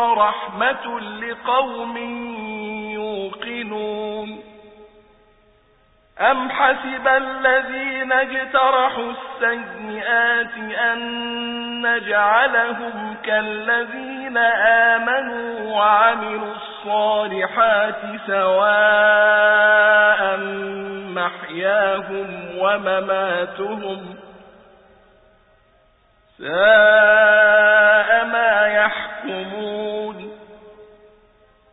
ورحمة لقوم يوقنون. أم حسب الذين اجترحوا السيئات أن نجعلهم كالذين آمنوا وعملوا الصالحات سواء محياهم ومماتهم ساء ما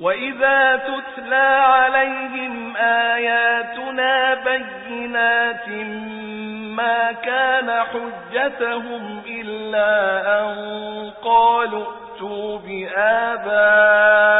وإذا تتلى عليهم آياتنا بينات ما كان حجتهم إلا أن قالوا ائتوا بآبائنا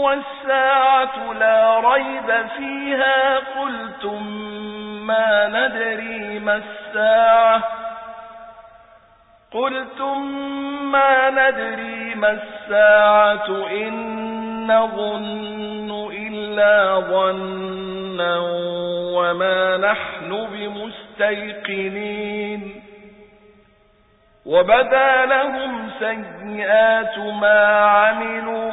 والساعة لا ريب فيها قلتم ما ندري ما الساعة قلتم ما ندري ما الساعة إن نظن إلا ظنا وما نحن بمستيقنين وبدا لهم سيئات ما عملوا